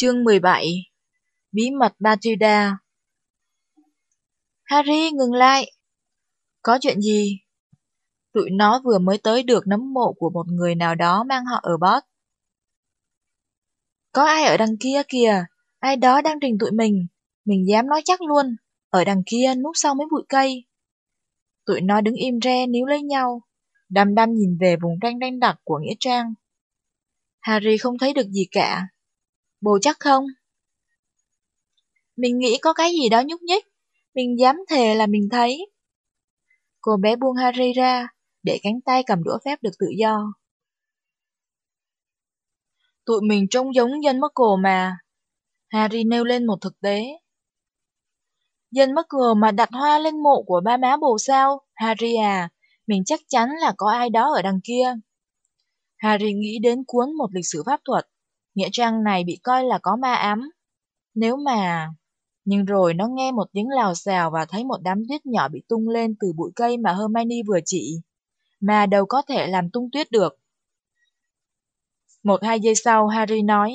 Chương 17 Bí mật Matilda Harry ngừng lại! Có chuyện gì? Tụi nó vừa mới tới được nấm mộ của một người nào đó mang họ ở Bot. Có ai ở đằng kia kìa, ai đó đang rình tụi mình, mình dám nói chắc luôn, ở đằng kia núp sau mấy bụi cây. Tụi nó đứng im re níu lấy nhau, đăm đăm nhìn về vùng ranh ranh đặc của Nghĩa Trang. Harry không thấy được gì cả bù chắc không? Mình nghĩ có cái gì đó nhúc nhích, mình dám thề là mình thấy. Cô bé buông Harry ra, để cánh tay cầm đũa phép được tự do. Tụi mình trông giống dân mất cổ mà. Harry nêu lên một thực tế. Dân mất cờ mà đặt hoa lên mộ của ba má bồ sao? Harry à, mình chắc chắn là có ai đó ở đằng kia. Harry nghĩ đến cuốn một lịch sử pháp thuật. Nghĩa trang này bị coi là có ma ám. Nếu mà... Nhưng rồi nó nghe một tiếng lào xào và thấy một đám tuyết nhỏ bị tung lên từ bụi cây mà Hermione vừa chỉ. Mà đâu có thể làm tung tuyết được. Một hai giây sau Harry nói,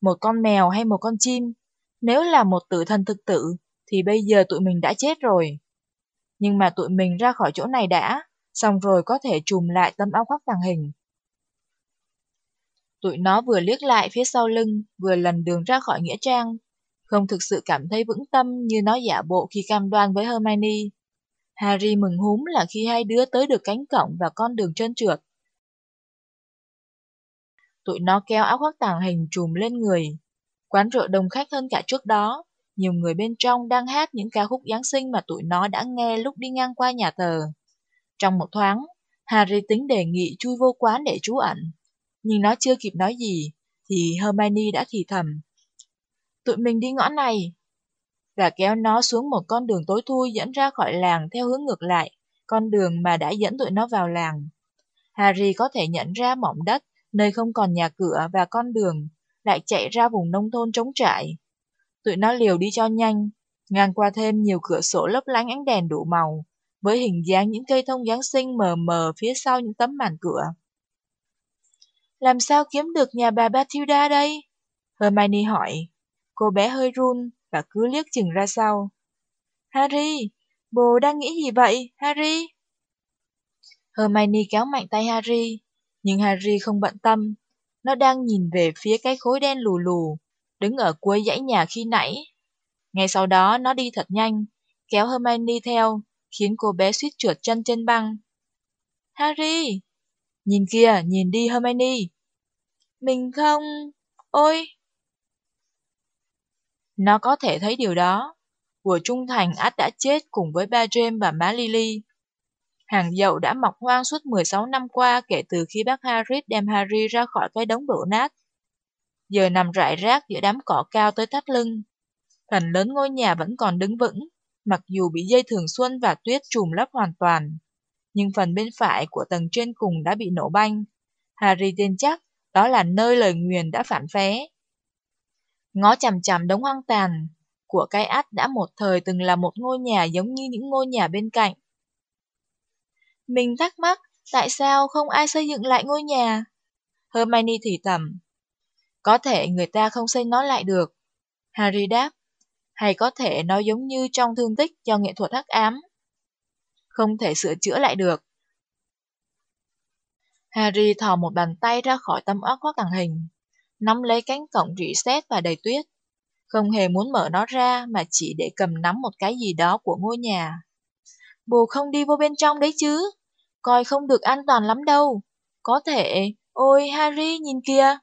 một con mèo hay một con chim, nếu là một tử thần thực tử, thì bây giờ tụi mình đã chết rồi. Nhưng mà tụi mình ra khỏi chỗ này đã, xong rồi có thể trùm lại tấm áo khoác tàng hình. Tụi nó vừa liếc lại phía sau lưng, vừa lần đường ra khỏi Nghĩa Trang, không thực sự cảm thấy vững tâm như nó giả bộ khi cam đoan với Hermione. Harry mừng húm là khi hai đứa tới được cánh cổng và con đường trơn trượt. Tụi nó kéo áo khoác tàng hình trùm lên người. Quán rượu đông khách hơn cả trước đó, nhiều người bên trong đang hát những ca khúc Giáng sinh mà tụi nó đã nghe lúc đi ngang qua nhà thờ. Trong một thoáng, Harry tính đề nghị chui vô quán để trú ẩn. Nhưng nó chưa kịp nói gì, thì Hermione đã thì thầm. Tụi mình đi ngõ này. Và kéo nó xuống một con đường tối thui dẫn ra khỏi làng theo hướng ngược lại, con đường mà đã dẫn tụi nó vào làng. Harry có thể nhận ra mỏng đất, nơi không còn nhà cửa và con đường, lại chạy ra vùng nông thôn trống trải. Tụi nó liều đi cho nhanh, ngang qua thêm nhiều cửa sổ lấp lánh ánh đèn đủ màu, với hình dáng những cây thông Giáng sinh mờ mờ phía sau những tấm màn cửa. Làm sao kiếm được nhà bà Bathilda đây? Hermione hỏi. Cô bé hơi run và cứ liếc chừng ra sau. Harry, bố đang nghĩ gì vậy, Harry? Hermione kéo mạnh tay Harry, nhưng Harry không bận tâm. Nó đang nhìn về phía cái khối đen lù lù, đứng ở cuối dãy nhà khi nãy. Ngay sau đó nó đi thật nhanh, kéo Hermione theo, khiến cô bé suýt trượt chân trên băng. Harry! Nhìn kìa, nhìn đi Hermione! Mình không... Ôi! Nó có thể thấy điều đó. Của trung thành át đã chết cùng với ba James và má Lily. Hàng dậu đã mọc hoang suốt 16 năm qua kể từ khi bác Harris đem Harry ra khỏi cái đống đổ nát. Giờ nằm rải rác giữa đám cỏ cao tới thắt lưng. Phần lớn ngôi nhà vẫn còn đứng vững, mặc dù bị dây thường xuân và tuyết trùm lấp hoàn toàn. Nhưng phần bên phải của tầng trên cùng đã bị nổ banh. Harry tin chắc đó là nơi lời nguyền đã phản phé. Ngó chằm chằm đống hoang tàn của cái át đã một thời từng là một ngôi nhà giống như những ngôi nhà bên cạnh. Mình thắc mắc, tại sao không ai xây dựng lại ngôi nhà? Hermione thì thầm. Có thể người ta không xây nó lại được. Harry đáp. Hay có thể nó giống như trong thương tích cho nghệ thuật hắc ám. Không thể sửa chữa lại được. Harry thò một bàn tay ra khỏi tấm óc khoác tàng hình, nắm lấy cánh cổng rỉ sét và đầy tuyết. Không hề muốn mở nó ra mà chỉ để cầm nắm một cái gì đó của ngôi nhà. Bồ không đi vô bên trong đấy chứ? coi không được an toàn lắm đâu. Có thể, ôi Harry nhìn kìa.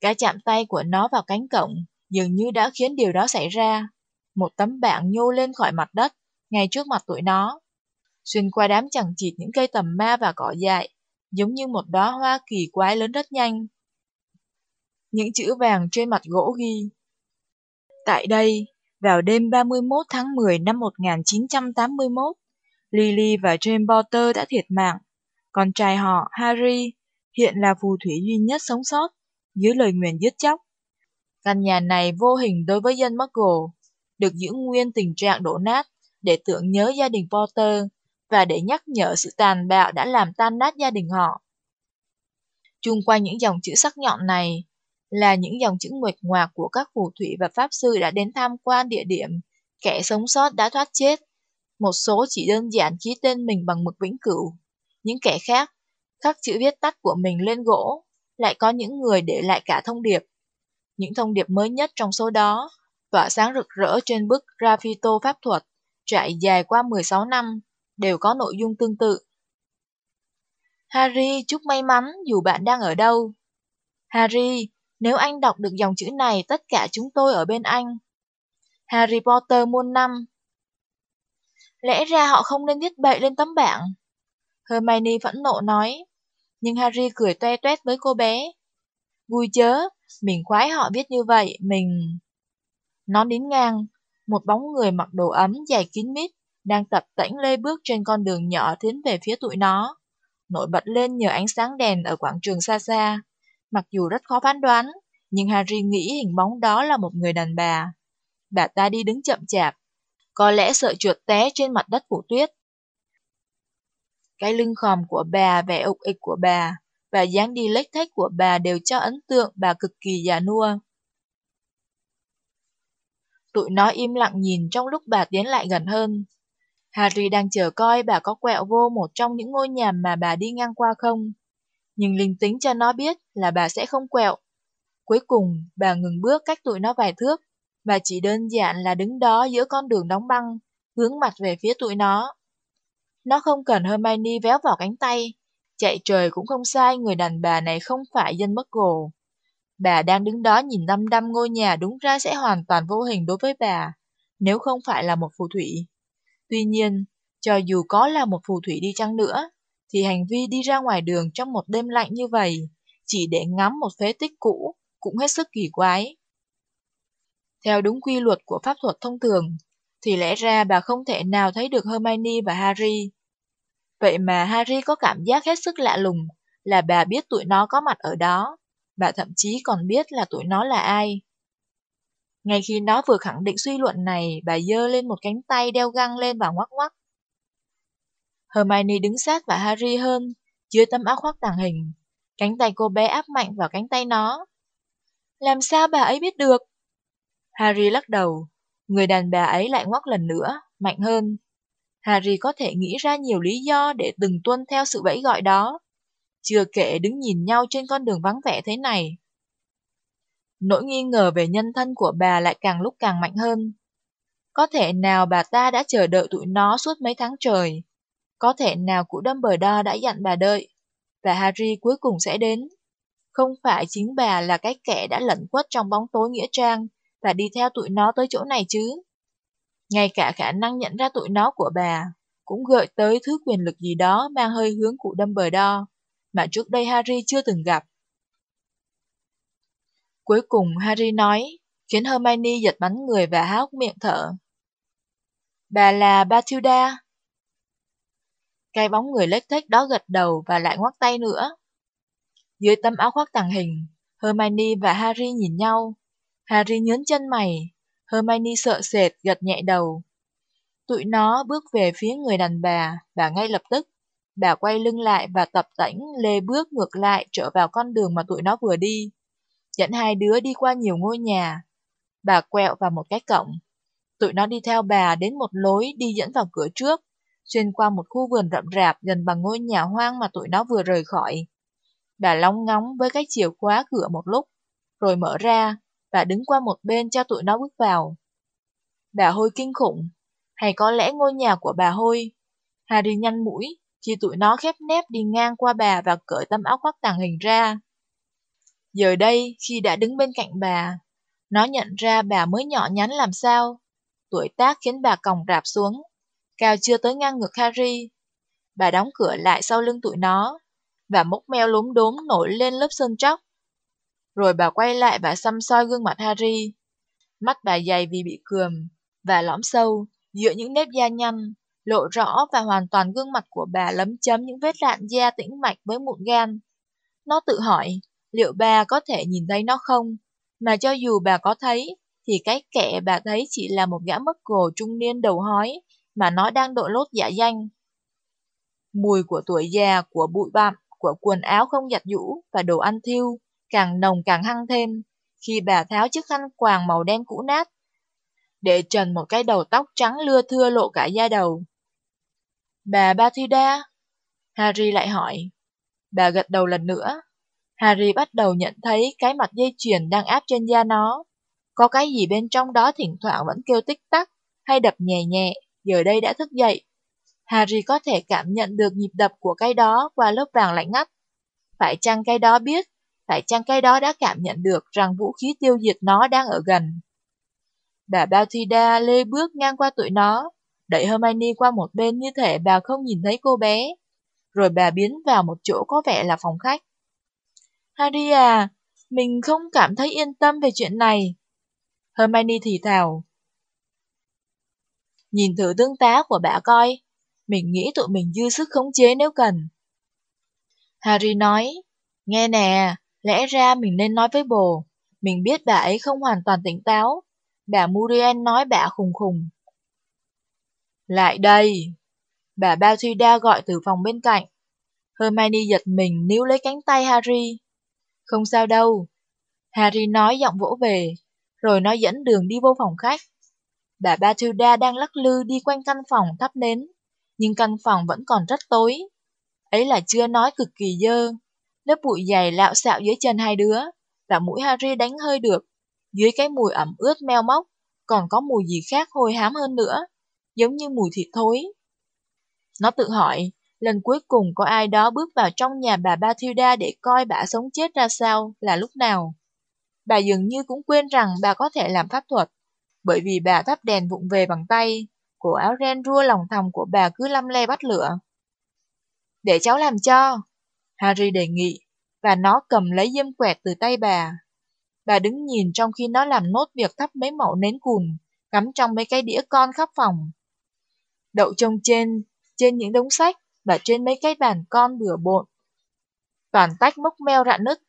Cái chạm tay của nó vào cánh cổng dường như đã khiến điều đó xảy ra. Một tấm bảng nhô lên khỏi mặt đất, ngay trước mặt tụi nó. Xuyên qua đám chẳng chịt những cây tầm ma và cỏ dại, giống như một đóa hoa kỳ quái lớn rất nhanh. Những chữ vàng trên mặt gỗ ghi. Tại đây, vào đêm 31 tháng 10 năm 1981, Lily và James Potter đã thiệt mạng, con trai họ Harry hiện là phù thủy duy nhất sống sót dưới lời nguyền giết chóc. Căn nhà này vô hình đối với dân Muggle, được giữ nguyên tình trạng đổ nát để tưởng nhớ gia đình Potter và để nhắc nhở sự tàn bạo đã làm tan nát gia đình họ. Chung quanh những dòng chữ sắc nhọn này, là những dòng chữ nguệch ngoạc của các phù thủy và pháp sư đã đến tham quan địa điểm, kẻ sống sót đã thoát chết. Một số chỉ đơn giản ký tên mình bằng mực vĩnh cửu, những kẻ khác khắc chữ viết tắt của mình lên gỗ, lại có những người để lại cả thông điệp. Những thông điệp mới nhất trong số đó tỏa sáng rực rỡ trên bức graffito pháp thuật trải dài qua 16 năm, đều có nội dung tương tự. Harry, chúc may mắn dù bạn đang ở đâu. Harry, nếu anh đọc được dòng chữ này, tất cả chúng tôi ở bên anh. Harry Potter muôn năm. Lẽ ra họ không nên viết bậy lên tấm bảng. Hermione phẫn nộ nói. Nhưng Harry cười toe toét với cô bé. Vui chớ, mình khoái họ viết như vậy, mình... Nó nín ngang, một bóng người mặc đồ ấm dài kín mít, đang tập tễnh lê bước trên con đường nhỏ tiến về phía tụi nó, nổi bật lên nhờ ánh sáng đèn ở quảng trường xa xa. Mặc dù rất khó phán đoán, nhưng Harry nghĩ hình bóng đó là một người đàn bà. Bà ta đi đứng chậm chạp, có lẽ sợ trượt té trên mặt đất phủ tuyết. Cái lưng khòm của bà, vẻ ục ịch của bà, và dáng đi lếch thách của bà đều cho ấn tượng bà cực kỳ già nua. Tụi nó im lặng nhìn trong lúc bà tiến lại gần hơn. Harry đang chờ coi bà có quẹo vô một trong những ngôi nhà mà bà đi ngang qua không. Nhưng linh tính cho nó biết là bà sẽ không quẹo. Cuối cùng, bà ngừng bước cách tụi nó vài thước, và chỉ đơn giản là đứng đó giữa con đường đóng băng, hướng mặt về phía tụi nó. Nó không cần Hermione véo vào cánh tay, chạy trời cũng không sai người đàn bà này không phải dân mất gồ. Bà đang đứng đó nhìn đăm đăm ngôi nhà đúng ra sẽ hoàn toàn vô hình đối với bà, nếu không phải là một phù thủy. Tuy nhiên, cho dù có là một phù thủy đi chăng nữa, thì hành vi đi ra ngoài đường trong một đêm lạnh như vậy, chỉ để ngắm một phế tích cũ, cũng hết sức kỳ quái. Theo đúng quy luật của pháp thuật thông thường, thì lẽ ra bà không thể nào thấy được Hermione và Harry. Vậy mà Harry có cảm giác hết sức lạ lùng là bà biết tụi nó có mặt ở đó, bà thậm chí còn biết là tụi nó là ai. Ngay khi nó vừa khẳng định suy luận này, bà dơ lên một cánh tay đeo găng lên và ngoắc ngoắc. Hermione đứng sát và Harry hơn, dưới tấm áo khoác tàng hình. Cánh tay cô bé áp mạnh vào cánh tay nó. Làm sao bà ấy biết được? Harry lắc đầu. Người đàn bà ấy lại ngoắc lần nữa, mạnh hơn. Harry có thể nghĩ ra nhiều lý do để từng tuân theo sự bẫy gọi đó. Chưa kể đứng nhìn nhau trên con đường vắng vẻ thế này. Nỗi nghi ngờ về nhân thân của bà lại càng lúc càng mạnh hơn. Có thể nào bà ta đã chờ đợi tụi nó suốt mấy tháng trời. Có thể nào cụ Dumbledore đã dặn bà đợi. Và Harry cuối cùng sẽ đến. Không phải chính bà là cái kẻ đã lẩn khuất trong bóng tối nghĩa trang và đi theo tụi nó tới chỗ này chứ. Ngay cả khả năng nhận ra tụi nó của bà cũng gợi tới thứ quyền lực gì đó mang hơi hướng cụ Dumbledore mà trước đây Harry chưa từng gặp. Cuối cùng Harry nói, khiến Hermione giật bắn người và há hốc miệng thở. Bà là Bathilda. Cái bóng người lếch thếch đó gật đầu và lại ngoắc tay nữa. Dưới tấm áo khoác tàng hình, Hermione và Harry nhìn nhau. Harry nhớn chân mày, Hermione sợ sệt gật nhẹ đầu. Tụi nó bước về phía người đàn bà và ngay lập tức, bà quay lưng lại và tập tễnh lê bước ngược lại trở vào con đường mà tụi nó vừa đi dẫn hai đứa đi qua nhiều ngôi nhà. Bà quẹo vào một cái cổng. Tụi nó đi theo bà đến một lối đi dẫn vào cửa trước, xuyên qua một khu vườn rậm rạp gần bằng ngôi nhà hoang mà tụi nó vừa rời khỏi. Bà long ngóng với cái chìa khóa cửa một lúc, rồi mở ra, và đứng qua một bên cho tụi nó bước vào. Bà hôi kinh khủng, hay có lẽ ngôi nhà của bà hôi. Harry nhăn mũi, khi tụi nó khép nép đi ngang qua bà và cởi tấm áo khoác tàng hình ra. Giờ đây, khi đã đứng bên cạnh bà, nó nhận ra bà mới nhỏ nhắn làm sao. Tuổi tác khiến bà còng rạp xuống, cao chưa tới ngang ngực Harry. Bà đóng cửa lại sau lưng tụi nó, và mốc meo lúm đốm nổi lên lớp sơn chóc. Rồi bà quay lại và xăm soi gương mặt Harry. Mắt bà dày vì bị cườm, và lõm sâu, giữa những nếp da nhăn, lộ rõ và hoàn toàn gương mặt của bà lấm chấm những vết lạn da tĩnh mạch với mụn gan. Nó tự hỏi, liệu bà có thể nhìn thấy nó không? Mà cho dù bà có thấy, thì cái kẻ bà thấy chỉ là một gã mất gồ trung niên đầu hói, mà nó đang đội lốt giả danh. Mùi của tuổi già, của bụi bặm, của quần áo không giặt giũ và đồ ăn thiêu, càng nồng càng hăng thêm, khi bà tháo chiếc khăn quàng màu đen cũ nát, để trần một cái đầu tóc trắng lưa thưa lộ cả da đầu. Bà Bathilda? Harry lại hỏi. Bà gật đầu lần nữa. Harry bắt đầu nhận thấy cái mặt dây chuyền đang áp trên da nó. Có cái gì bên trong đó thỉnh thoảng vẫn kêu tích tắc hay đập nhẹ nhẹ, giờ đây đã thức dậy. Harry có thể cảm nhận được nhịp đập của cái đó qua lớp vàng lạnh ngắt. Phải chăng cái đó biết, phải chăng cái đó đã cảm nhận được rằng vũ khí tiêu diệt nó đang ở gần. Bà Bathilda lê bước ngang qua tụi nó, đẩy Hermione qua một bên như thể bà không nhìn thấy cô bé. Rồi bà biến vào một chỗ có vẻ là phòng khách. Harry à, mình không cảm thấy yên tâm về chuyện này. Hermione thì thào. Nhìn thử tương tá của bà coi, mình nghĩ tụi mình dư sức khống chế nếu cần. Harry nói, nghe nè, lẽ ra mình nên nói với bồ, mình biết bà ấy không hoàn toàn tỉnh táo. Bà Muriel nói bà khùng khùng. Lại đây! Bà Bathilda gọi từ phòng bên cạnh. Hermione giật mình níu lấy cánh tay Harry. Không sao đâu. Harry nói giọng vỗ về, rồi nó dẫn đường đi vô phòng khách. Bà Bathilda đang lắc lư đi quanh căn phòng thắp nến, nhưng căn phòng vẫn còn rất tối. Ấy là chưa nói cực kỳ dơ. Lớp bụi dày lạo xạo dưới chân hai đứa, và mũi Harry đánh hơi được. Dưới cái mùi ẩm ướt meo móc, còn có mùi gì khác hôi hám hơn nữa, giống như mùi thịt thối. Nó tự hỏi, lần cuối cùng có ai đó bước vào trong nhà bà Bathilda để coi bà sống chết ra sao là lúc nào. Bà dường như cũng quên rằng bà có thể làm pháp thuật, bởi vì bà thắp đèn vụng về bằng tay, cổ áo ren rua lòng thòng của bà cứ lăm le bắt lửa. Để cháu làm cho, Harry đề nghị, và nó cầm lấy diêm quẹt từ tay bà. Bà đứng nhìn trong khi nó làm nốt việc thắp mấy mẩu nến cùn, cắm trong mấy cái đĩa con khắp phòng. Đậu trông trên, trên những đống sách và trên mấy cái bàn con bừa bộn. Toàn tách mốc meo rạn nứt.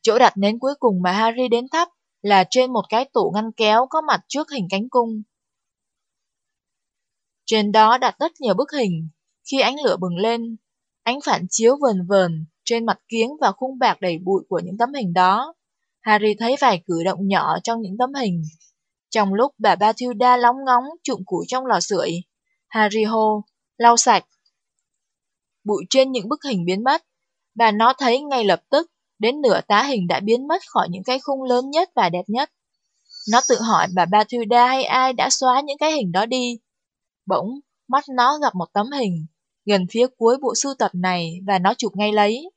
Chỗ đặt nến cuối cùng mà Harry đến thắp là trên một cái tủ ngăn kéo có mặt trước hình cánh cung. Trên đó đặt rất nhiều bức hình. Khi ánh lửa bừng lên, ánh phản chiếu vờn vờn trên mặt kiếng và khung bạc đầy bụi của những tấm hình đó. Harry thấy vài cử động nhỏ trong những tấm hình. Trong lúc bà Bathilda lóng ngóng trụng củi trong lò sưởi, Harry hô, lau sạch. Bụi trên những bức hình biến mất. và nó thấy ngay lập tức, đến nửa tá hình đã biến mất khỏi những cái khung lớn nhất và đẹp nhất. Nó tự hỏi bà Bathilda hay ai đã xóa những cái hình đó đi. Bỗng, mắt nó gặp một tấm hình, gần phía cuối bộ sưu tập này và nó chụp ngay lấy.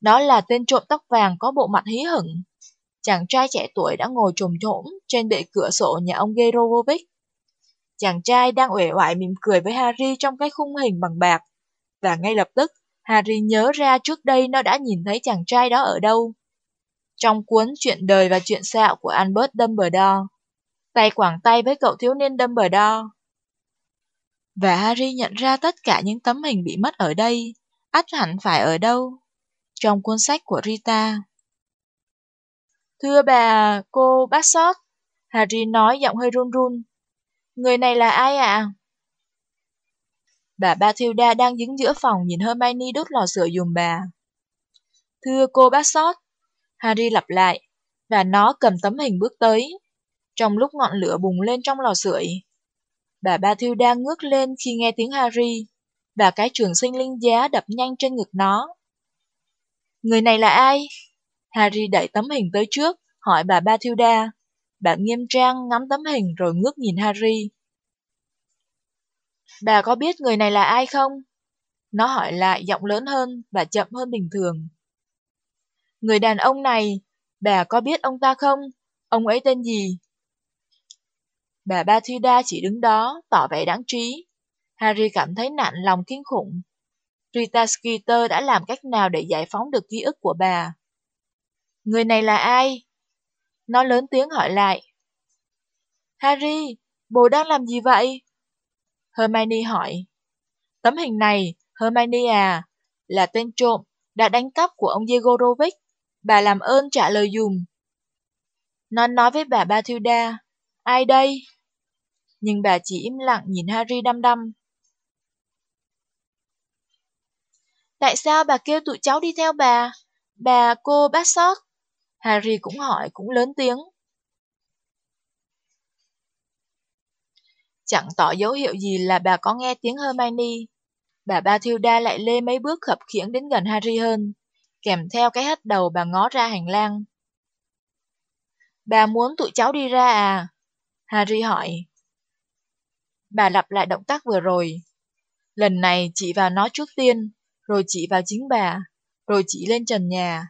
Đó là tên trộm tóc vàng có bộ mặt hí hửng. Chàng trai trẻ tuổi đã ngồi trồm trỗm trên bệ cửa sổ nhà ông Gerovovic. Chàng trai đang uể oải mỉm cười với Harry trong cái khung hình bằng bạc. Và ngay lập tức, Harry nhớ ra trước đây nó đã nhìn thấy chàng trai đó ở đâu. Trong cuốn Chuyện đời và chuyện xạo của Albert Dumbledore. Tay quảng tay với cậu thiếu niên Dumbledore. Và Harry nhận ra tất cả những tấm hình bị mất ở đây, ắt hẳn phải ở đâu? trong cuốn sách của Rita. Thưa bà, cô Bassot, Harry nói giọng hơi run run. Người này là ai ạ? À? Bà Bathilda đang đứng giữa phòng nhìn Hermione đốt lò sưởi dùm bà. Thưa cô Bassot, Harry lặp lại, và nó cầm tấm hình bước tới. Trong lúc ngọn lửa bùng lên trong lò sưởi, bà Bathilda ngước lên khi nghe tiếng Harry, và cái trường sinh linh giá đập nhanh trên ngực nó. Người này là ai? Harry đẩy tấm hình tới trước, hỏi bà Bathilda. Bà nghiêm trang ngắm tấm hình rồi ngước nhìn Harry. Bà có biết người này là ai không? Nó hỏi lại giọng lớn hơn và chậm hơn bình thường. Người đàn ông này, bà có biết ông ta không? Ông ấy tên gì? Bà Bathilda chỉ đứng đó, tỏ vẻ đáng trí. Harry cảm thấy nản lòng kinh khủng Rita Skeeter đã làm cách nào để giải phóng được ký ức của bà? Người này là ai? Nó lớn tiếng hỏi lại. Harry, bố đang làm gì vậy? Hermione hỏi. Tấm hình này, Hermione à, là tên trộm đã đánh cắp của ông Yegorovic. Bà làm ơn trả lời dùm. Nó nói với bà Bathilda. Ai đây? Nhưng bà chỉ im lặng nhìn Harry đăm đăm. Tại sao bà kêu tụi cháu đi theo bà? Bà cô bác sót. Harry cũng hỏi cũng lớn tiếng. Chẳng tỏ dấu hiệu gì là bà có nghe tiếng Hermione. Bà Bathilda lại lê mấy bước khập khiễng đến gần Harry hơn, kèm theo cái hất đầu bà ngó ra hành lang. Bà muốn tụi cháu đi ra à? Harry hỏi. Bà lặp lại động tác vừa rồi. Lần này chị vào nó trước tiên, rồi chị vào chính bà, rồi chị lên trần nhà.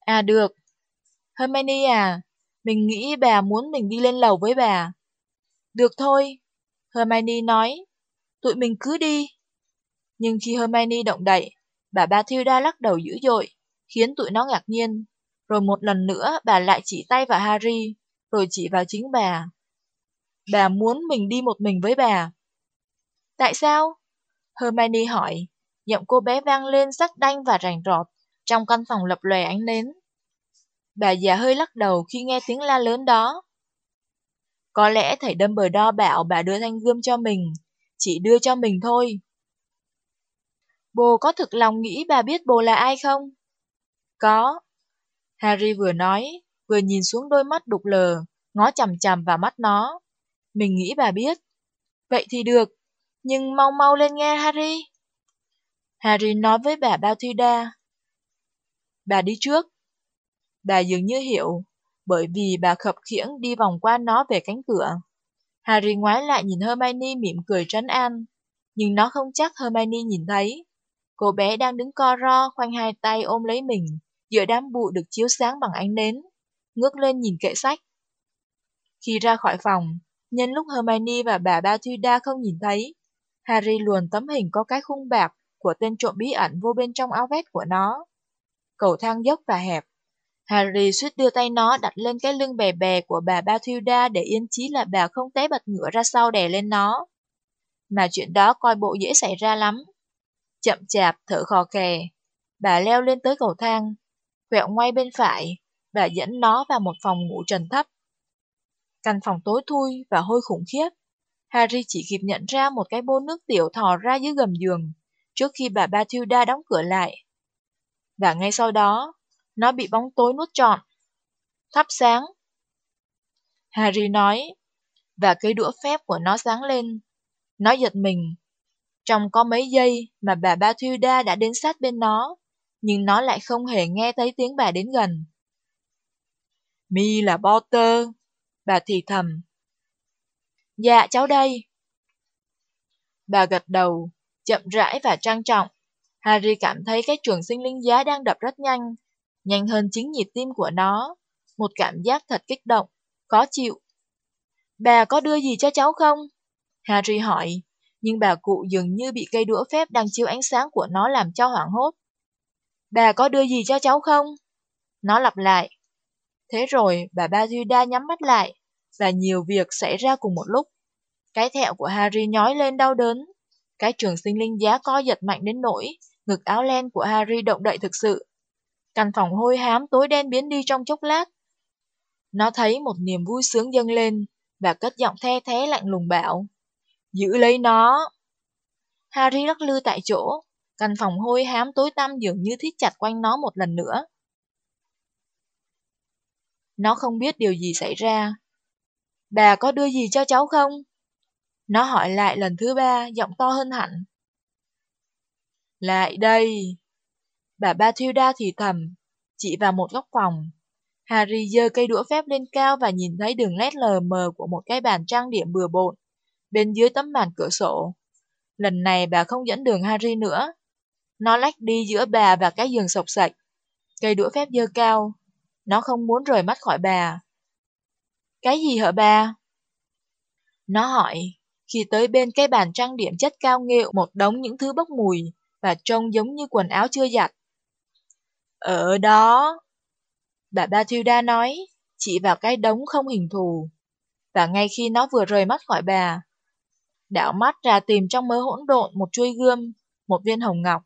À được. Hermione à, mình nghĩ bà muốn mình đi lên lầu với bà. Được thôi, Hermione nói. Tụi mình cứ đi. Nhưng khi Hermione động đậy, bà Bathilda lắc đầu dữ dội, khiến tụi nó ngạc nhiên. Rồi một lần nữa bà lại chỉ tay vào Harry, rồi chỉ vào chính bà. Bà muốn mình đi một mình với bà. Tại sao? Hermione hỏi, giọng cô bé vang lên sắc đanh và rành rọt, trong căn phòng lập lòe ánh nến. Bà già hơi lắc đầu khi nghe tiếng la lớn đó. Có lẽ thầy Dumbledore bảo bà đưa thanh gươm cho mình, chỉ đưa cho mình thôi. Bồ có thực lòng nghĩ bà biết bồ là ai không? Có. Harry vừa nói, vừa nhìn xuống đôi mắt đục lờ, ngó chằm chằm vào mắt nó. Mình nghĩ bà biết. Vậy thì được, nhưng mau mau lên nghe Harry. Harry nói với bà bao thida Bà đi trước. Bà dường như hiểu, bởi vì bà khập khiễng đi vòng qua nó về cánh cửa. Harry ngoái lại nhìn Hermione mỉm cười trấn an, nhưng nó không chắc Hermione nhìn thấy. Cô bé đang đứng co ro, khoanh hai tay ôm lấy mình, giữa đám bụi được chiếu sáng bằng ánh nến, ngước lên nhìn kệ sách. Khi ra khỏi phòng, nhân lúc Hermione và bà Bathilda không nhìn thấy, Harry luồn tấm hình có cái khung bạc của tên trộm bí ẩn vô bên trong áo vest của nó. Cầu thang dốc và hẹp. Harry suýt đưa tay nó đặt lên cái lưng bè bè của bà Bathilda để yên chí là bà không té bật ngửa ra sau đè lên nó. Mà chuyện đó coi bộ dễ xảy ra lắm. Chậm chạp, thở khò khè. Bà leo lên tới cầu thang. Quẹo ngoay bên phải, bà dẫn nó vào một phòng ngủ trần thấp. Căn phòng tối thui và hôi khủng khiếp. Harry chỉ kịp nhận ra một cái bô nước tiểu thò ra dưới gầm giường, trước khi bà Bathilda đóng cửa lại. Và ngay sau đó, nó bị bóng tối nuốt trọn. Thắp sáng. Harry nói, và cây đũa phép của nó sáng lên. Nó giật mình. Trong có mấy giây mà bà Bathilda đã đến sát bên nó, nhưng nó lại không hề nghe thấy tiếng bà đến gần. Mi là Potter, bà thì thầm. Dạ, cháu đây. Bà gật đầu, chậm rãi và trang trọng. Harry cảm thấy cái trường sinh linh giá đang đập rất nhanh, nhanh hơn chính nhịp tim của nó. Một cảm giác thật kích động, khó chịu. Bà có đưa gì cho cháu không? Harry hỏi, nhưng bà cụ dường như bị cây đũa phép đang chiếu ánh sáng của nó làm cho hoảng hốt. Bà có đưa gì cho cháu không? Nó lặp lại. Thế rồi bà Bathilda nhắm mắt lại, và nhiều việc xảy ra cùng một lúc. Cái thẹo của Harry nhói lên đau đớn. Cái trường sinh linh giá co giật mạnh đến nỗi, ngực áo len của Harry động đậy thực sự. Căn phòng hôi hám tối đen biến đi trong chốc lát. Nó thấy một niềm vui sướng dâng lên, và cất giọng the thế lạnh lùng bảo. Giữ lấy nó! Harry lắc lư tại chỗ, căn phòng hôi hám tối tăm dường như thiết chặt quanh nó một lần nữa. Nó không biết điều gì xảy ra, Bà có đưa gì cho cháu không? Nó hỏi lại lần thứ ba, giọng to hơn hẳn. Lại đây. Bà Bathilda thì thầm, chỉ vào một góc phòng. Harry giơ cây đũa phép lên cao và nhìn thấy đường nét lờ mờ của một cái bàn trang điểm bừa bộn, bên dưới tấm màn cửa sổ. Lần này bà không dẫn đường Harry nữa. Nó lách đi giữa bà và cái giường sọc sạch. Cây đũa phép dơ cao. Nó không muốn rời mắt khỏi bà. Cái gì hả bà? Nó hỏi, khi tới bên cái bàn trang điểm chất cao nghệu một đống những thứ bốc mùi và trông giống như quần áo chưa giặt. Ở đó, bà Bathilda nói, chỉ vào cái đống không hình thù. Và ngay khi nó vừa rời mắt khỏi bà, đảo mắt ra tìm trong mớ hỗn độn một chuôi gươm, một viên hồng ngọc,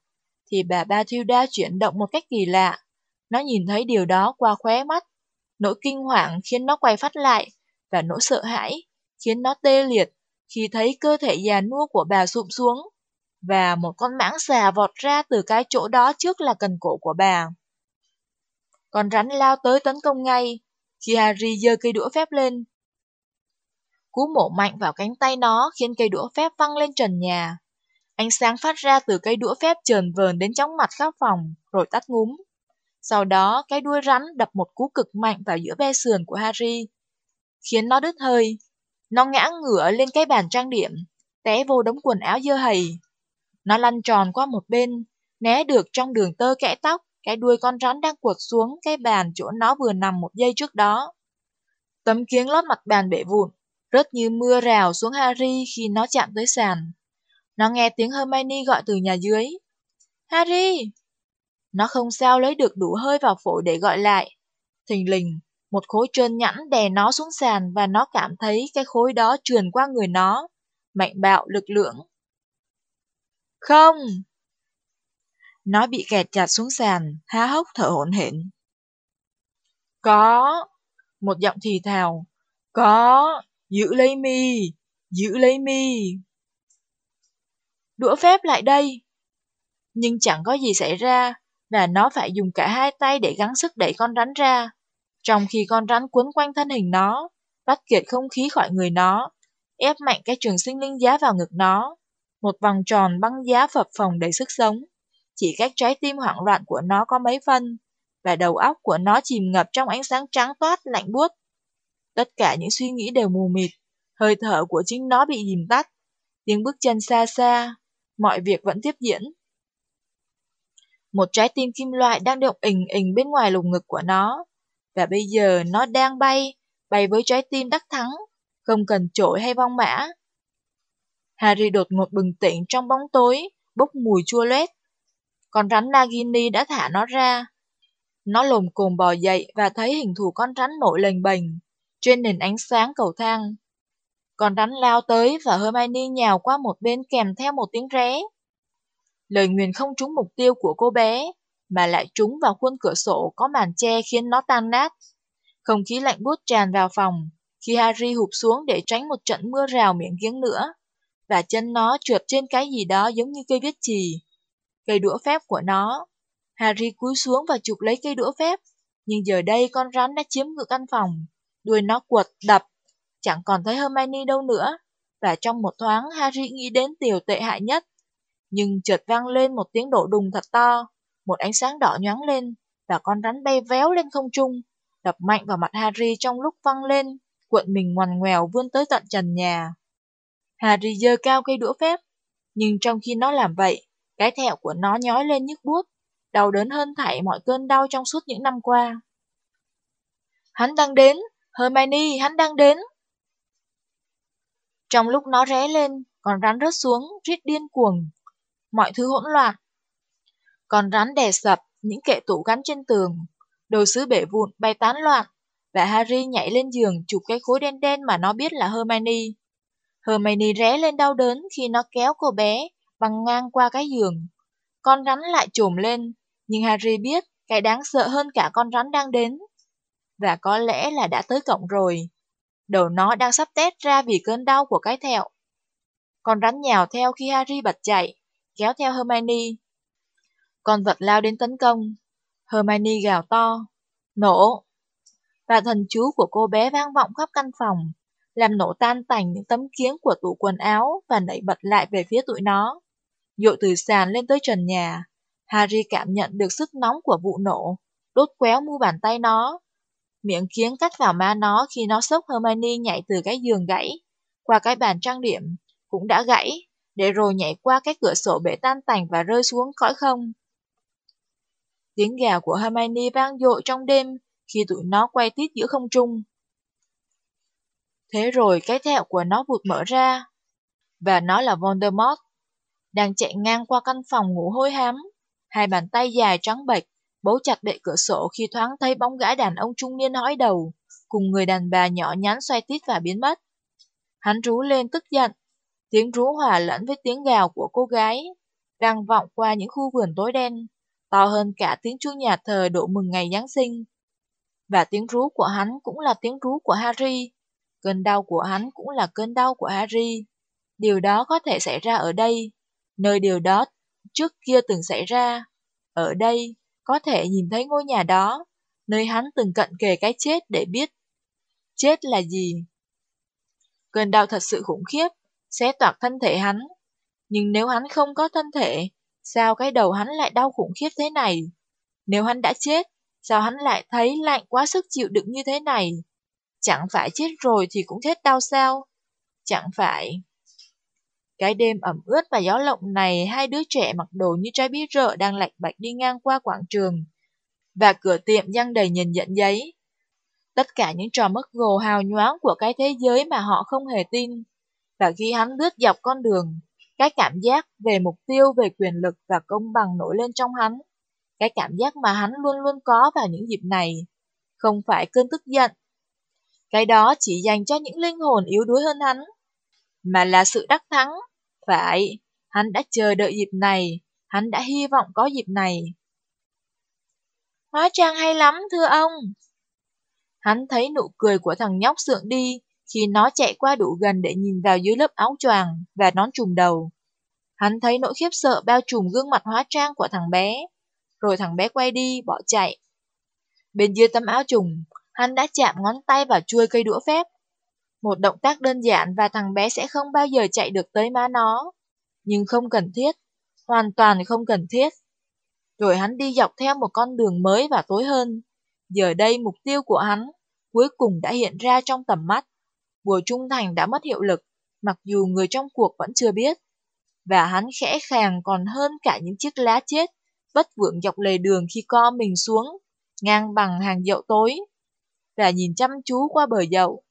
thì bà Bathilda chuyển động một cách kỳ lạ. Nó nhìn thấy điều đó qua khóe mắt Nỗi kinh hoàng khiến nó quay phát lại, và nỗi sợ hãi khiến nó tê liệt khi thấy cơ thể già nua của bà sụp xuống, và một con mãng xà vọt ra từ cái chỗ đó trước là cần cổ của bà còn rắn lao tới tấn công ngay, khi Harry giơ cây đũa phép lên. Cú mổ mạnh vào cánh tay nó khiến cây đũa phép văng lên trần nhà. Ánh sáng phát ra từ cây đũa phép trờn vờn đến chóng mặt khắp phòng, rồi tắt ngúm. Sau đó, cái đuôi rắn đập một cú cực mạnh vào giữa be sườn của Harry, khiến nó đứt hơi. Nó ngã ngửa lên cái bàn trang điểm, té vô đống quần áo dơ hầy. Nó lăn tròn qua một bên, né được trong đường tơ kẽ tóc, cái đuôi con rắn đang cuột xuống cái bàn chỗ nó vừa nằm một giây trước đó. Tấm kiếng lót mặt bàn bể vụn, rớt như mưa rào xuống Harry khi nó chạm tới sàn. Nó nghe tiếng Hermione gọi từ nhà dưới. Harry! Nó không sao lấy được đủ hơi vào phổi để gọi lại. Thình lình, một khối trơn nhẵn đè nó xuống sàn và nó cảm thấy cái khối đó trườn qua người nó. Mạnh bạo lực lượng. Không! Nó bị kẹt chặt xuống sàn, há hốc thở hổn hển. Có! Một giọng thì thào. Có! Giữ lấy mi! Giữ lấy mi! Đũa phép lại đây! Nhưng chẳng có gì xảy ra, và nó phải dùng cả hai tay để gắng sức đẩy con rắn ra, trong khi con rắn quấn quanh thân hình nó, bắt kiệt không khí khỏi người nó, ép mạnh cái trường sinh linh giá vào ngực nó. Một vòng tròn băng giá phập phồng đầy sức sống, chỉ cách trái tim hoảng loạn của nó có mấy phân, và đầu óc của nó chìm ngập trong ánh sáng trắng toát lạnh buốt. Tất cả những suy nghĩ đều mù mịt, hơi thở của chính nó bị dìm tắt, tiếng bước chân xa xa, mọi việc vẫn tiếp diễn. Một trái tim kim loại đang động ình ình bên ngoài lồng ngực của nó. Và bây giờ nó đang bay, bay với trái tim đắc thắng, không cần trội hay vong mã. Harry đột ngột bừng tỉnh trong bóng tối, bốc mùi chua lét. Con rắn Nagini đã thả nó ra. Nó lồm cồm bò dậy và thấy hình thù con rắn nổi lềnh bềnh trên nền ánh sáng cầu thang. Con rắn lao tới và Hermione nhào qua một bên kèm theo một tiếng ré. Lời nguyền không trúng mục tiêu của cô bé, mà lại trúng vào khuôn cửa sổ có màn che khiến nó tan nát. Không khí lạnh buốt tràn vào phòng, khi Harry hụp xuống để tránh một trận mưa rào miệng giếng nữa, và chân nó trượt trên cái gì đó giống như cây viết chì. Cây đũa phép của nó. Harry cúi xuống và chụp lấy cây đũa phép, nhưng giờ đây con rắn đã chiếm ngự căn phòng. Đuôi nó quật, đập, chẳng còn thấy Hermione đâu nữa. Và trong một thoáng, Harry nghĩ đến tiểu tệ hại nhất, nhưng chợt vang lên một tiếng đổ đùng thật to, một ánh sáng đỏ nhoáng lên, và con rắn bay véo lên không trung, đập mạnh vào mặt Harry trong lúc văng lên, cuộn mình ngoằn ngoèo vươn tới tận trần nhà. Harry giơ cao cây đũa phép, nhưng trong khi nó làm vậy, cái thẹo của nó nhói lên nhức buốt, đau đớn hơn thảy mọi cơn đau trong suốt những năm qua. Hắn đang đến, Hermione, hắn đang đến. Trong lúc nó ré lên, con rắn rớt xuống, rít điên cuồng, mọi thứ hỗn loạn. con rắn đè sập, những kệ tủ gắn trên tường, đồ sứ bể vụn bay tán loạn, và Harry nhảy lên giường chụp cái khối đen đen mà nó biết là Hermione. Hermione ré lên đau đớn khi nó kéo cô bé băng ngang qua cái giường. Con rắn lại trồm lên, nhưng Harry biết cái đáng sợ hơn cả con rắn đang đến. Và có lẽ là đã tới cổng rồi. Đầu nó đang sắp tét ra vì cơn đau của cái thẹo. Con rắn nhào theo khi Harry bật chạy, kéo theo Hermione. Con vật lao đến tấn công. Hermione gào to. Nổ! Và thần chú của cô bé vang vọng khắp căn phòng, làm nổ tan tành những tấm kiếng của tủ quần áo và nảy bật lại về phía tụi nó. Dội từ sàn lên tới trần nhà, Harry cảm nhận được sức nóng của vụ nổ, đốt quéo mu bàn tay nó. Miệng kiếng cắt vào má nó khi nó sốc Hermione nhảy từ cái giường gãy, qua cái bàn trang điểm, cũng đã gãy, để rồi nhảy qua cái cửa sổ bể tan tành và rơi xuống cõi không. Tiếng gào của Hermione vang dội trong đêm khi tụi nó quay tít giữa không trung. Thế rồi cái thẹo của nó vụt mở ra, và nó là Voldemort, đang chạy ngang qua căn phòng ngủ hôi hám, hai bàn tay dài trắng bệch, bấu chặt bệ cửa sổ khi thoáng thấy bóng gã đàn ông trung niên hói đầu, cùng người đàn bà nhỏ nhắn xoay tít và biến mất. Hắn rú lên tức giận, Tiếng rú hòa lẫn với tiếng gào của cô gái, đang vọng qua những khu vườn tối đen, to hơn cả tiếng chuông nhà thờ độ mừng ngày Giáng sinh. Và tiếng rú của hắn cũng là tiếng rú của Harry. Cơn đau của hắn cũng là cơn đau của Harry. Điều đó có thể xảy ra ở đây, nơi điều đó trước kia từng xảy ra. Ở đây, có thể nhìn thấy ngôi nhà đó, nơi hắn từng cận kề cái chết để biết chết là gì. Cơn đau thật sự khủng khiếp, xé toạc thân thể hắn. Nhưng nếu hắn không có thân thể, sao cái đầu hắn lại đau khủng khiếp thế này? Nếu hắn đã chết, sao hắn lại thấy lạnh quá sức chịu đựng như thế này? Chẳng phải chết rồi thì cũng chết đau sao? Chẳng phải... Cái đêm ẩm ướt và gió lộng này, hai đứa trẻ mặc đồ như trái bí rợ đang lạch bạch đi ngang qua quảng trường. Và cửa tiệm giăng đầy nhìn nhận giấy. Tất cả những trò mất gồ hào nhoáng của cái thế giới mà họ không hề tin. Và khi hắn lướt dọc con đường, cái cảm giác về mục tiêu, về quyền lực và công bằng nổi lên trong hắn. Cái cảm giác mà hắn luôn luôn có vào những dịp này. Không phải cơn tức giận. Cái đó chỉ dành cho những linh hồn yếu đuối hơn hắn. Mà là sự đắc thắng. Phải, hắn đã chờ đợi dịp này. Hắn đã hy vọng có dịp này. Hóa trang hay lắm, thưa ông. Hắn thấy nụ cười của thằng nhóc sượng đi khi nó chạy qua đủ gần để nhìn vào dưới lớp áo choàng và nón trùm đầu. Hắn thấy nỗi khiếp sợ bao trùm gương mặt hóa trang của thằng bé, rồi thằng bé quay đi, bỏ chạy. Bên dưới tấm áo trùng, hắn đã chạm ngón tay vào chuôi cây đũa phép. Một động tác đơn giản và thằng bé sẽ không bao giờ chạy được tới má nó. Nhưng không cần thiết, hoàn toàn không cần thiết. Rồi hắn đi dọc theo một con đường mới và tối hơn. Giờ đây mục tiêu của hắn cuối cùng đã hiện ra trong tầm mắt. Bùa trung thành đã mất hiệu lực, mặc dù người trong cuộc vẫn chưa biết. Và hắn khẽ khàng còn hơn cả những chiếc lá chết, vất vượng dọc lề đường khi co mình xuống, ngang bằng hàng dậu tối. Và nhìn chăm chú qua bờ dậu.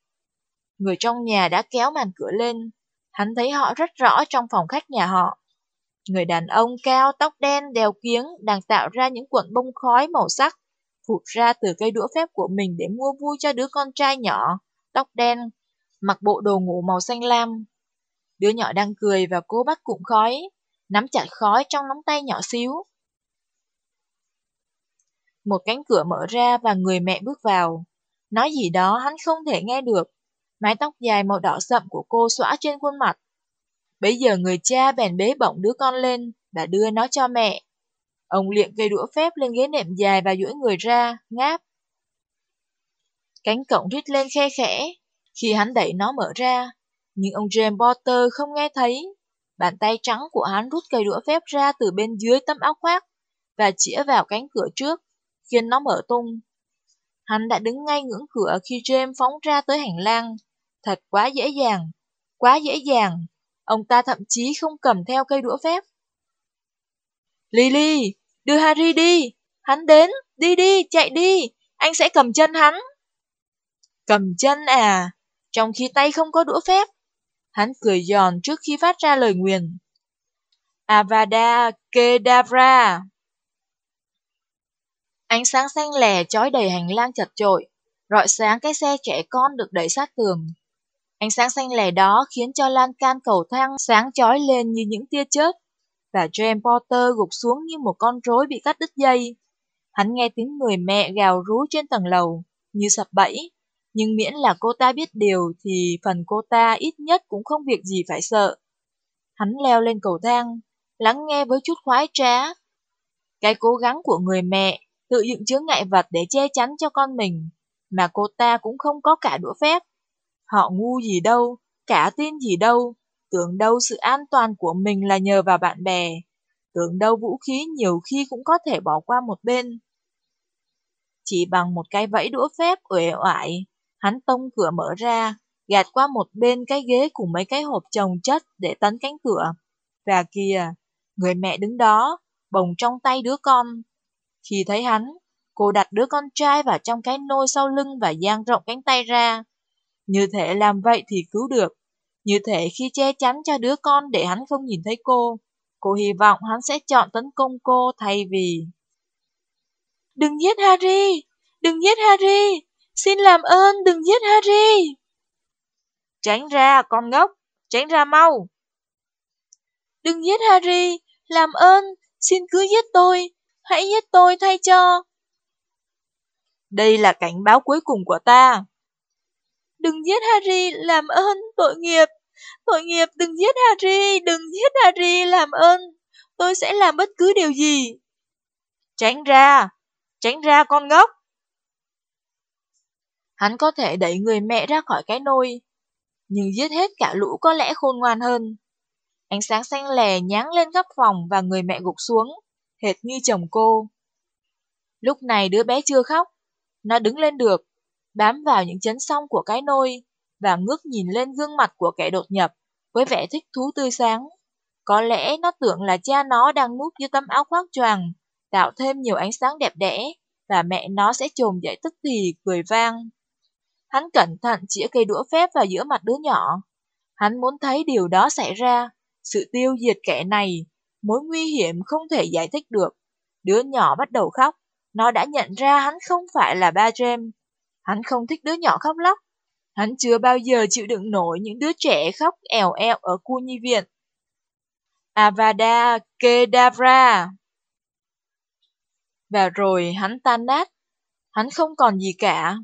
Người trong nhà đã kéo màn cửa lên, hắn thấy họ rất rõ trong phòng khách nhà họ. Người đàn ông cao, tóc đen, đeo kiếng đang tạo ra những cuộn bông khói màu sắc phụt ra từ cây đũa phép của mình để mua vui cho đứa con trai nhỏ, tóc đen, mặc bộ đồ ngủ màu xanh lam. Đứa nhỏ đang cười và cố bắt cụm khói, nắm chặt khói trong nắm tay nhỏ xíu. Một cánh cửa mở ra và người mẹ bước vào. Nói gì đó hắn không thể nghe được. Mái tóc dài màu đỏ sậm của cô xõa trên khuôn mặt. Bây giờ người cha bèn bế bổng đứa con lên và đưa nó cho mẹ. Ông liệng cây đũa phép lên ghế nệm dài và duỗi người ra, ngáp. Cánh cổng rít lên khe khẽ, khi hắn đẩy nó mở ra, nhưng ông James Potter không nghe thấy. Bàn tay trắng của hắn rút cây đũa phép ra từ bên dưới tấm áo khoác và chĩa vào cánh cửa trước, khiến nó mở tung. Hắn đã đứng ngay ngưỡng cửa khi James phóng ra tới hành lang. Thật quá dễ dàng, quá dễ dàng. Ông ta thậm chí không cầm theo cây đũa phép. Lily, đưa Harry đi. Hắn đến, đi đi, chạy đi. Anh sẽ cầm chân hắn. Cầm chân à? Trong khi tay không có đũa phép. Hắn cười giòn trước khi phát ra lời nguyền. Avada Kedavra. Ánh sáng xanh lè chói đầy hành lang chật chội, rọi sáng cái xe trẻ con được đẩy sát tường. Ánh sáng xanh lè đó khiến cho lan can cầu thang sáng chói lên như những tia chớp và James Potter gục xuống như một con rối bị cắt đứt dây. Hắn nghe tiếng người mẹ gào rú trên tầng lầu, như sập bẫy. Nhưng miễn là cô ta biết điều thì phần cô ta ít nhất cũng không việc gì phải sợ. Hắn leo lên cầu thang, lắng nghe với chút khoái trá. Cái cố gắng của người mẹ tự dựng chướng ngại vật để che chắn cho con mình, mà cô ta cũng không có cả đũa phép. Họ ngu gì đâu, cả tin gì đâu, Tưởng đâu sự an toàn của mình là nhờ vào bạn bè. Tưởng đâu vũ khí nhiều khi cũng có thể bỏ qua một bên. Chỉ bằng một cái vẫy đũa phép uể oải, hắn tông cửa mở ra, gạt qua một bên cái ghế cùng mấy cái hộp chồng chất để tấn cánh cửa. Và kìa, người mẹ đứng đó, bồng trong tay đứa con. Khi thấy hắn, cô đặt đứa con trai vào trong cái nôi sau lưng và dang rộng cánh tay ra. Như thể làm vậy thì cứu được. Như thể khi che chắn cho đứa con để hắn không nhìn thấy cô, cô hy vọng hắn sẽ chọn tấn công cô thay vì... Đừng giết Harry! Đừng giết Harry! Xin làm ơn đừng giết Harry! Tránh ra, con ngốc! Tránh ra mau! Đừng giết Harry! Làm ơn! Xin cứ giết tôi! Hãy giết tôi thay cho! Đây là cảnh báo cuối cùng của ta. Đừng giết Harry, làm ơn, tội nghiệp. Tội nghiệp, đừng giết Harry, đừng giết Harry, làm ơn. Tôi sẽ làm bất cứ điều gì. Tránh ra, tránh ra con ngốc. Hắn có thể đẩy người mẹ ra khỏi cái nôi, nhưng giết hết cả lũ có lẽ khôn ngoan hơn. Ánh sáng xanh lè nháng lên khắp phòng và người mẹ gục xuống, hệt như chồng cô. Lúc này đứa bé chưa khóc, nó đứng lên được, bám vào những chấn song của cái nôi và ngước nhìn lên gương mặt của kẻ đột nhập với vẻ thích thú tươi sáng. Có lẽ nó tưởng là cha nó đang núp dưới tấm áo khoác choàng, tạo thêm nhiều ánh sáng đẹp đẽ, và mẹ nó sẽ trồm dậy tức thì cười vang. Hắn cẩn thận chĩa cây đũa phép vào giữa mặt đứa nhỏ. Hắn muốn thấy điều đó xảy ra, sự tiêu diệt kẻ này, mối nguy hiểm không thể giải thích được. Đứa nhỏ bắt đầu khóc, nó đã nhận ra hắn không phải là ba James. Hắn không thích đứa nhỏ khóc lóc. Hắn chưa bao giờ chịu đựng nổi những đứa trẻ khóc èo eo ở khu nhi viện. Avada Kedavra Và rồi hắn tan nát. Hắn không còn gì cả.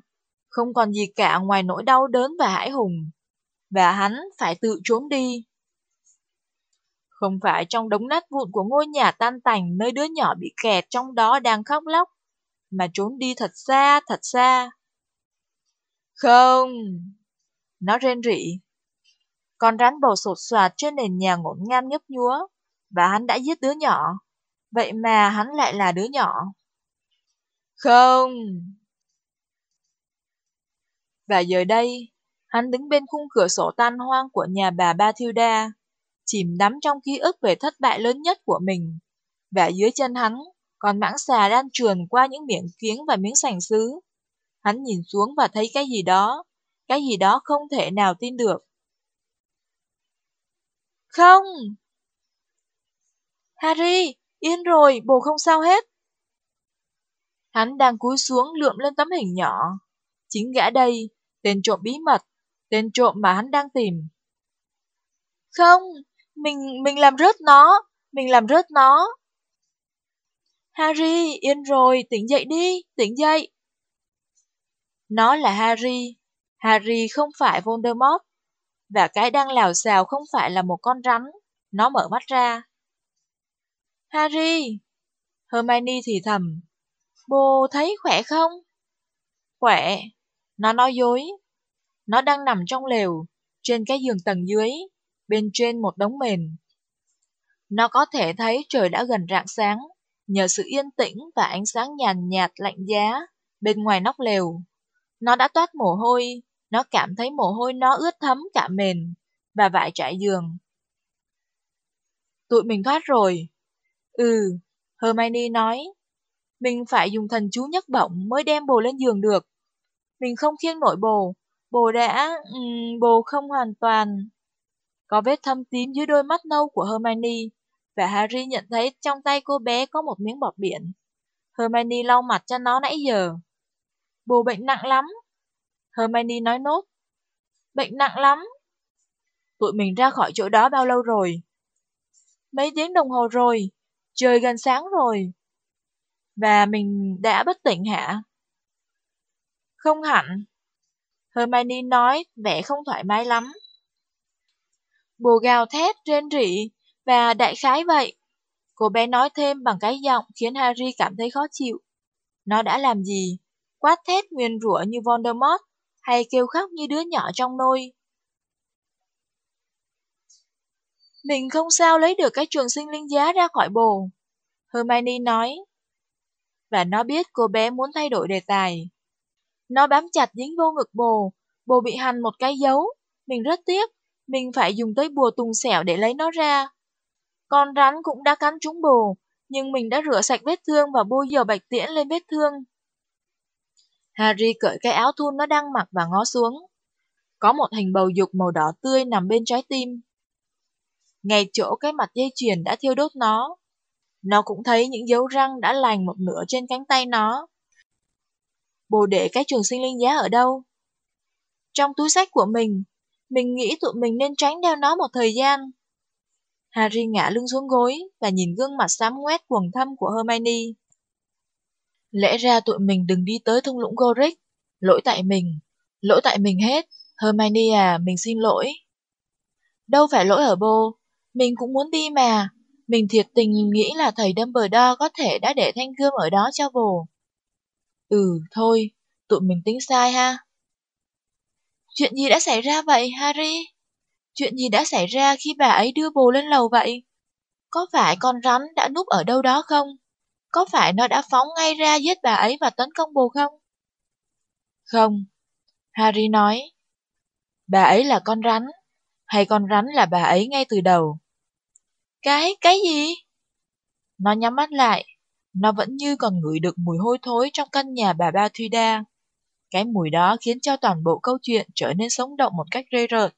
Không còn gì cả ngoài nỗi đau đớn và hãi hùng. Và hắn phải tự trốn đi. Không phải trong đống nát vụn của ngôi nhà tan tành nơi đứa nhỏ bị kẹt trong đó đang khóc lóc, mà trốn đi thật xa, thật xa. Không! Nó rên rỉ. Con rắn bầu sột soạt trên nền nhà ngổn ngang nhấp nhúa, và hắn đã giết đứa nhỏ. Vậy mà hắn lại là đứa nhỏ. Không! Và giờ đây, hắn đứng bên khung cửa sổ tan hoang của nhà bà Bathilda, chìm đắm trong ký ức về thất bại lớn nhất của mình. Và dưới chân hắn, còn mãng xà đang trườn qua những miệng kiếng và miếng sành sứ. Hắn nhìn xuống và thấy cái gì đó, cái gì đó không thể nào tin được. Không! Harry, yên rồi, bồ không sao hết. Hắn đang cúi xuống lượm lên tấm hình nhỏ. Chính gã đây, tên trộm bí mật, tên trộm mà hắn đang tìm. Không, mình, mình làm rớt nó, mình làm rớt nó. Harry, yên rồi, tỉnh dậy đi, tỉnh dậy. Nó là Harry, Harry không phải Voldemort. Và cái đang lào xào không phải là một con rắn, nó mở mắt ra. Harry! Hermione thì thầm. Bồ thấy khỏe không? Khỏe. Nó nói dối. Nó đang nằm trong lều, trên cái giường tầng dưới, bên trên một đống mền. Nó có thể thấy trời đã gần rạng sáng, nhờ sự yên tĩnh và ánh sáng nhàn nhạt lạnh giá bên ngoài nóc lều. Nó đã toát mồ hôi, nó cảm thấy mồ hôi nó ướt thấm cả mền và vải trải giường. Tụi mình thoát rồi. Ừ, Hermione nói. Mình phải dùng thần chú nhấc bổng mới đem bồ lên giường được. Mình không khiêng nổi bồ. Bồ đã... Um, bồ không hoàn toàn... Có vết thâm tím dưới đôi mắt nâu của Hermione, và Harry nhận thấy trong tay cô bé có một miếng bọt biển. Hermione lau mặt cho nó nãy giờ. Bồ bệnh nặng lắm. Hermione nói nốt. Bệnh nặng lắm. Tụi mình ra khỏi chỗ đó bao lâu rồi? Mấy tiếng đồng hồ rồi. Trời gần sáng rồi. Và mình đã bất tỉnh hả? Không hẳn. Hermione nói vẻ không thoải mái lắm. Bồ gào thét, rên rỉ, và đại khái vậy. Cô bé nói thêm bằng cái giọng khiến Harry cảm thấy khó chịu. Nó đã làm gì? Quát thét nguyền rủa như Voldemort, hay kêu khóc như đứa nhỏ trong nôi? Mình không sao lấy được cái trường sinh linh giá ra khỏi bồ. Hermione nói. Và nó biết cô bé muốn thay đổi đề tài. Nó bám chặt dính vô ngực bồ, bồ bị hành một cái dấu. Mình rất tiếc, mình phải dùng tới bùa tùng xẻo để lấy nó ra. Con rắn cũng đã cắn trúng bồ, nhưng mình đã rửa sạch vết thương và bôi dầu bạch tiễn lên vết thương. Harry cởi cái áo thun nó đang mặc và ngó xuống. Có một hình bầu dục màu đỏ tươi nằm bên trái tim. Ngay chỗ cái mặt dây chuyền đã thiêu đốt nó. Nó cũng thấy những dấu răng đã lành một nửa trên cánh tay nó. Bồ để cái trường sinh linh giá ở đâu? Trong túi sách của mình, mình nghĩ tụi mình nên tránh đeo nó một thời gian. Harry ngã lưng xuống gối và nhìn gương mặt xám ngoét quầng thâm của Hermione. Lẽ ra tụi mình đừng đi tới thung lũng Gorick. Lỗi tại mình. Lỗi tại mình hết. Hermione à, mình xin lỗi. Đâu phải lỗi ở bô. Mình cũng muốn đi mà. Mình thiệt tình nghĩ là thầy Dumbledore có thể đã để thanh gươm ở đó cho bồ. Ừ, thôi, tụi mình tính sai ha. Chuyện gì đã xảy ra vậy, Harry? Chuyện gì đã xảy ra khi bà ấy đưa bồ lên lầu vậy? Có phải con rắn đã núp ở đâu đó không? Có phải nó đã phóng ngay ra giết bà ấy và tấn công bồ không? Không, Harry nói. Bà ấy là con rắn, hay con rắn là bà ấy ngay từ đầu? Cái, cái gì? Nó nhắm mắt lại, nó vẫn như còn ngửi được mùi hôi thối trong căn nhà bà Ba Thuyda. Cái mùi đó khiến cho toàn bộ câu chuyện trở nên sống động một cách rê rợn.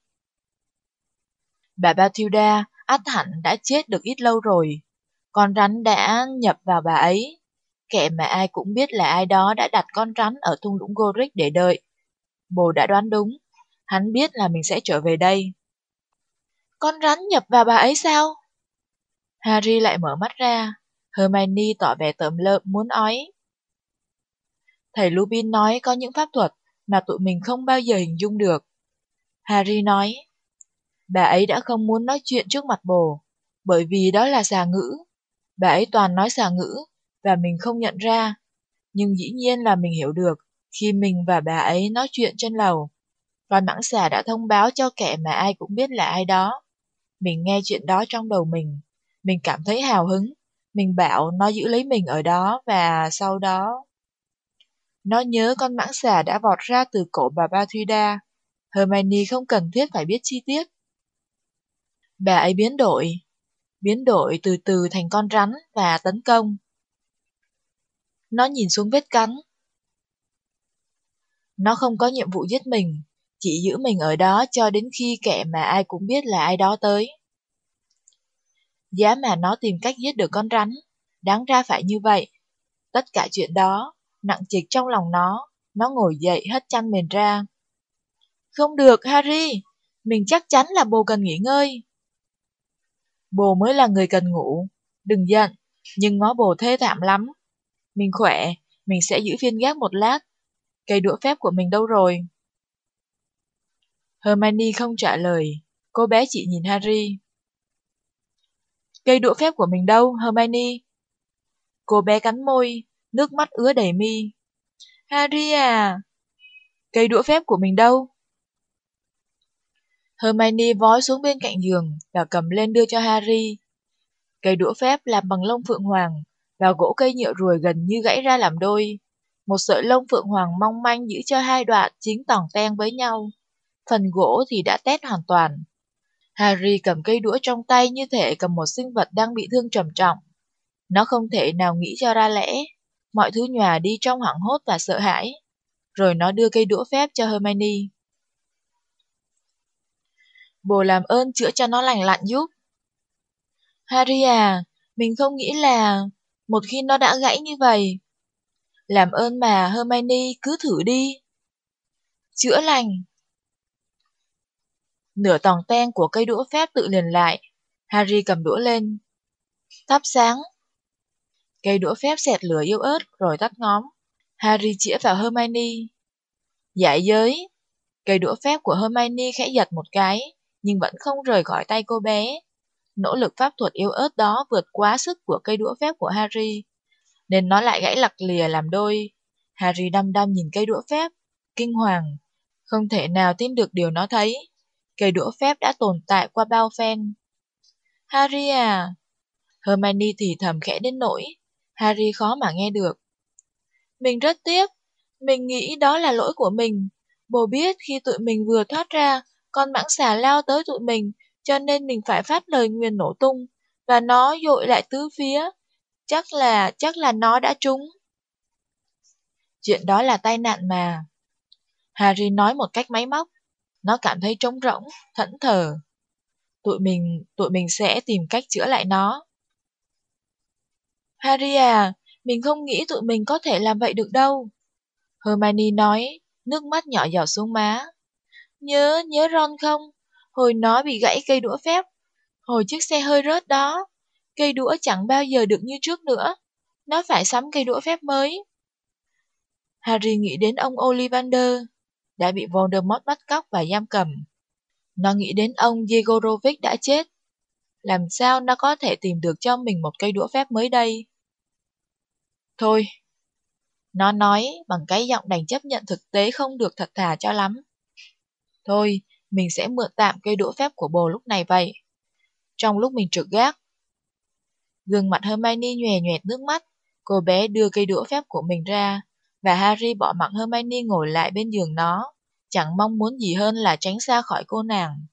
Bà Bathilda át hẳn đã chết được ít lâu rồi. Con rắn đã nhập vào bà ấy. Kẻ mà ai cũng biết là ai đó đã đặt con rắn ở thung lũng Gorick để đợi. Bồ đã đoán đúng. Hắn biết là mình sẽ trở về đây. Con rắn nhập vào bà ấy sao? Harry lại mở mắt ra. Hermione tỏ vẻ tởm lợm muốn ói. Thầy Lupin nói có những pháp thuật mà tụi mình không bao giờ hình dung được. Harry nói, bà ấy đã không muốn nói chuyện trước mặt bồ, bởi vì đó là xà ngữ. Bà ấy toàn nói xà ngữ, và mình không nhận ra. Nhưng dĩ nhiên là mình hiểu được khi mình và bà ấy nói chuyện trên lầu. Con mãng xà đã thông báo cho kẻ mà ai cũng biết là ai đó. Mình nghe chuyện đó trong đầu mình. Mình cảm thấy hào hứng. Mình bảo nó giữ lấy mình ở đó và sau đó... Nó nhớ con mãng xà đã vọt ra từ cổ bà Bathilda. Hermione không cần thiết phải biết chi tiết. Bà ấy biến đổi, biến đổi từ từ thành con rắn và tấn công. Nó nhìn xuống vết cắn. Nó không có nhiệm vụ giết mình, chỉ giữ mình ở đó cho đến khi kẻ mà ai cũng biết là ai đó tới. Giá mà nó tìm cách giết được con rắn, đáng ra phải như vậy. Tất cả chuyện đó, nặng trịch trong lòng nó, nó ngồi dậy hất chăn mền ra. Không được, Harry, mình chắc chắn là bồ cần nghỉ ngơi. Bồ mới là người cần ngủ, đừng giận, nhưng ngó bồ thê thảm lắm. Mình khỏe, mình sẽ giữ phiên gác một lát. Cây đũa phép của mình đâu rồi? Hermione không trả lời, cô bé chỉ nhìn Harry. Cây đũa phép của mình đâu, Hermione? Cô bé cắn môi, nước mắt ứa đầy mi. Harry à, cây đũa phép của mình đâu? Hermione vói xuống bên cạnh giường và cầm lên đưa cho Harry. Cây đũa phép làm bằng lông phượng hoàng và gỗ cây nhựa ruồi gần như gãy ra làm đôi. Một sợi lông phượng hoàng mong manh giữ cho hai đoạn chính tỏng ten với nhau. Phần gỗ thì đã tét hoàn toàn. Harry cầm cây đũa trong tay như thể cầm một sinh vật đang bị thương trầm trọng. Nó không thể nào nghĩ cho ra lẽ. Mọi thứ nhòa đi trong hoảng hốt và sợ hãi. Rồi nó đưa cây đũa phép cho Hermione. Bồ làm ơn chữa cho nó lành lặn giúp. Harry à, mình không nghĩ là một khi nó đã gãy như vậy. Làm ơn mà Hermione cứ thử đi. Chữa lành. Nửa tòng ten của cây đũa phép tự liền lại. Harry cầm đũa lên. Thắp sáng. Cây đũa phép xẹt lửa yếu ớt rồi tắt ngóm. Harry chĩa vào Hermione. Giải giới. Cây đũa phép của Hermione khẽ giật một cái, nhưng vẫn không rời khỏi tay cô bé. Nỗ lực pháp thuật yếu ớt đó vượt quá sức của cây đũa phép của Harry, nên nó lại gãy lặc lìa làm đôi. Harry đăm đăm nhìn cây đũa phép, kinh hoàng, không thể nào tin được điều nó thấy. Cây đũa phép đã tồn tại qua bao phen. Harry à! Hermione thì thầm khẽ đến nỗi, Harry khó mà nghe được. Mình rất tiếc, mình nghĩ đó là lỗi của mình. Bồ biết khi tụi mình vừa thoát ra, con mãng xà lao tới tụi mình, cho nên mình phải phát lời nguyền nổ tung, và nó dội lại tứ phía. Chắc là, chắc là nó đã trúng. Chuyện đó là tai nạn mà. Harry nói một cách máy móc. Nó cảm thấy trống rỗng, thẫn thờ. Tụi mình, tụi mình sẽ tìm cách chữa lại nó. Harry à, mình không nghĩ tụi mình có thể làm vậy được đâu. Hermione nói, nước mắt nhỏ giọt xuống má. Nhớ, nhớ Ron không? Hồi nó bị gãy cây đũa phép. Hồi chiếc xe hơi rớt đó. Cây đũa chẳng bao giờ được như trước nữa. Nó phải sắm cây đũa phép mới. Harry nghĩ đến ông Ollivander, đã bị Voldemort bắt cóc và giam cầm. Nó nghĩ đến ông Yegorovic đã chết. Làm sao nó có thể tìm được cho mình một cây đũa phép mới đây? Thôi, nó nói bằng cái giọng đành chấp nhận thực tế không được thật thà cho lắm. Thôi, mình sẽ mượn tạm cây đũa phép của bồ lúc này vậy. Trong lúc mình trực gác, gương mặt Hermione nhòe nhòe nước mắt, cô bé đưa cây đũa phép của mình ra, và Harry bỏ mặc Hermione ngồi lại bên giường nó, chẳng mong muốn gì hơn là tránh xa khỏi cô nàng.